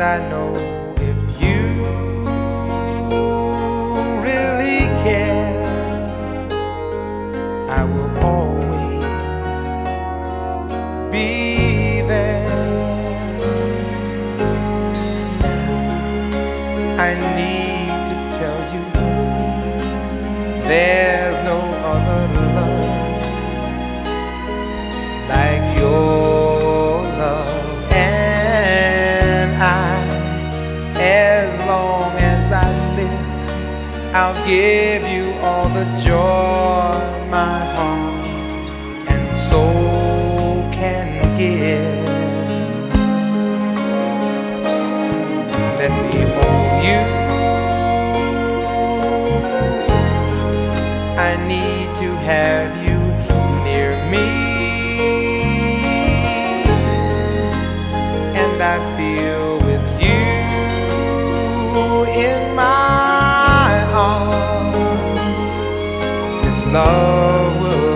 And I know if you really care, I will always be there. Now I need to tell you this. There's no other love I'll give you all the joy my heart and soul can give. Let me hold you. I need to have you This love will